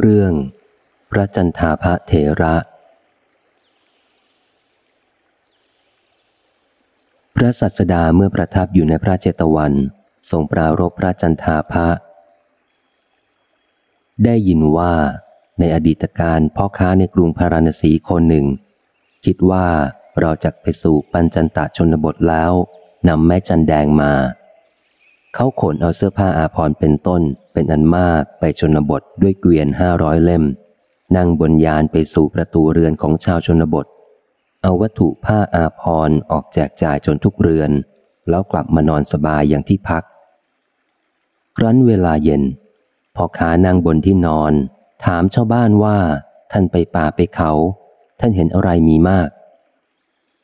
เรื่อง พระจันทาพระเถระ พระสัสดาเมื่อประทับอยู่ในพระเจตวันทรงปรารบพระจันทาพระ ได้ยินว่าในอดีตการพ่อค้าในกรุงพาราณสีคนหนึ่ง คิดว่าเราจะไปสู่ปัญจันตชนบทแล้วนำแม่จันแดงมา เขาขนเอาเสื้อผ้าอาภรณ์เป็นต้น เป็นอันมากไปชนบทด้วยเกวียนห้าร้อยเล่ม นั่งบนยานไปสู่ประตูเรือนของชาวชนบท เอาวัตถุผ้าอาภรณ์ออกแจกจ่ายจนทุกเรือน แล้วกลับมานอนสบายอย่างที่พัก ครั้นเวลาเย็นพอขานั่งบนที่นอน ถามชาวบ้านว่า ท่านไปป่าไปเขา ท่านเห็นอะไรมีมาก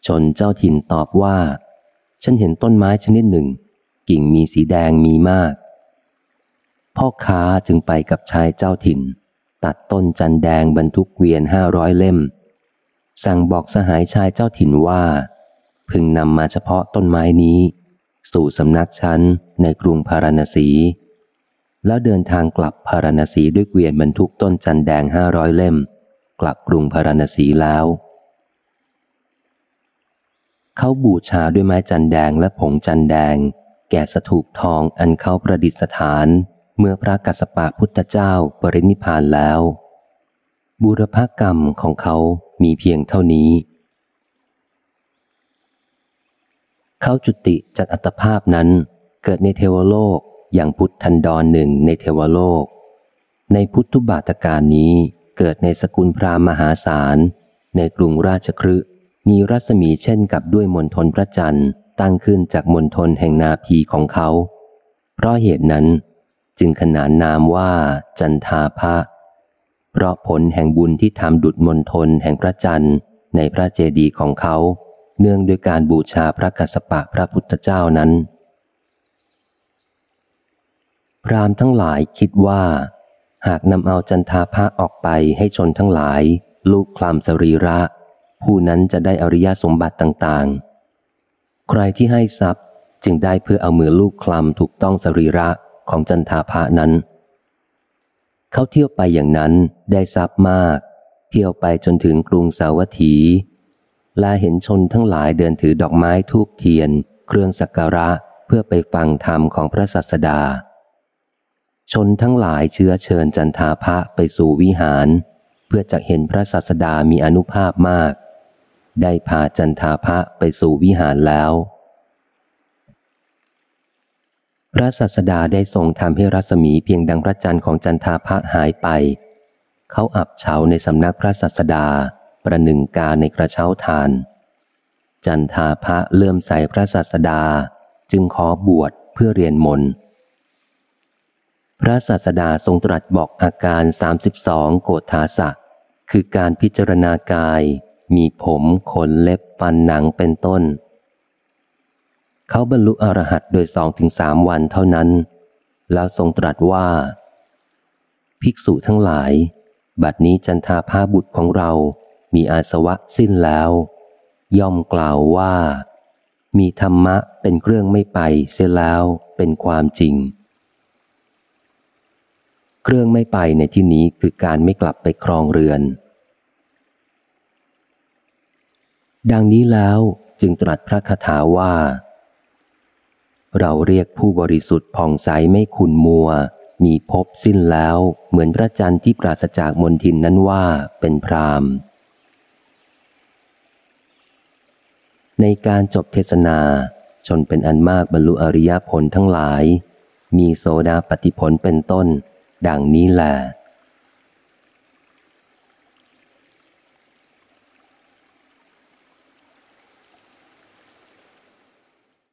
ชนเจ้าถิ่นตอบว่า ฉันเห็นต้นไม้ชนิดหนึ่ง กิ่งมีสีแดงมีมาก พ่อค้าจึงไปกับชายเจ้าถิ่น ตัดต้นจันแดงบรรทุกเกวียนห้าร้อยเล่ม สั่งบอกสหายชายเจ้าถิ่นว่า พึงนำมาเฉพาะต้นไม้นี้ สู่สำนักชั้นในกรุงพาราณสี แล้วเดินทางกลับพาราณสีด้วยเกวียนบรรทุกต้นจันแดงห้าร้อยเล่ม กลับกรุงพาราณสีแล้วเขาบูชาด้วยไม้จันแดงและผงจันแดง แก่สถูปทองอันเขาประดิษฐาน เมื่อพระกัสสปะพุทธเจ้าปรินิพานแล้ว บูรพกรรมของเขามีเพียงเท่านี้ เขาจุติจากอัตภาพนั้นเกิดในเทวโลกอย่างพุทธันดรหนึ่งในเทวโลก ในพุทธุบาทการนี้เกิดในสกุลพราหมหาศาล ในกรุงราชครืมีรัศมีเช่นกับด้วยมณฑลพระจันทร์ ตั้งขึ้นจากมณฑลแห่งนาพีของเขา เพราะเหตุนั้นจึงขนานนามว่าจันทาภะเพราะผลแห่งบุญที่ทำดุดมณฑลแห่งพระจันทร์ในพระเจดีย์ของเขา เนื่องด้วยการบูชาพระกัสสปะพระพุทธเจ้านั้น พรามทั้งหลายคิดว่า หากนำเอาจันทาภะออกไปให้ชนทั้งหลาย ลูกคลำสรีระ ผู้นั้นจะได้อริยสมบัติต่างๆ ใครที่ให้ทรัพย์จึงได้เพื่อเอามือลูกคลำถูกต้องสรีระของจันทาภะนั้น เขาเที่ยวไปอย่างนั้นได้ทรัพย์มาก เที่ยวไปจนถึงกรุงสาวัตถี ลาเห็นชนทั้งหลายเดินถือดอกไม้ทูบเทียน เครื่องสักการะเพื่อไปฟังธรรมของพระสัสดา ชนทั้งหลายเชื้อเชิญจันทาพะไปสู่วิหาร เพื่อจะเห็นพระศาสดามีอนุภาพมาก ได้พาจันทาพระไปสู่วิหารแล้ว พระศาสดาได้ทรงทำให้รัศมีเพียงดังพระจันทร์ของจันทาพระหายไป เขาอับเฉาในสำนักพระศาสดา ประหนึ่งกาในกระเช้าทาน จันทาพระเลื่อมใสพระศาสดาจึงขอบวชเพื่อเรียนมนต์พระศาสดาทรงตรัสบอกอาการ 32 โกฏฐาสะ คือการพิจารณากาย มีผมขนเล็บฟันหนังเป็นต้น เขาบรรลุอรหัตโดยสองถึงสามวันเท่านั้น แล้วทรงตรัสว่า ภิกษุทั้งหลาย บัดนี้จันทาภาบุตรของเรา มีอาสวะสิ้นแล้ว ย่อมกล่าวว่า มีธรรมะเป็นเครื่องไม่ไปเสียแล้วเป็นความจริงเครื่องไม่ไปในที่นี้คือการไม่กลับไปครองเรือน ดังนี้แล้วจึงตรัสพระคาถาว่า เราเรียกผู้บริสุทธิ์ผ่องใสไม่ขุนมัว มีพบสิ้นแล้วเหมือนพระจันทร์ที่ปราศจากมนทินนั้นว่าเป็นพรามในการจบเทศนา ชนเป็นอันมากบรรลุอริยผลทั้งหลาย มีโสดาปฏิผลเป็นต้น ดังนี้แหละ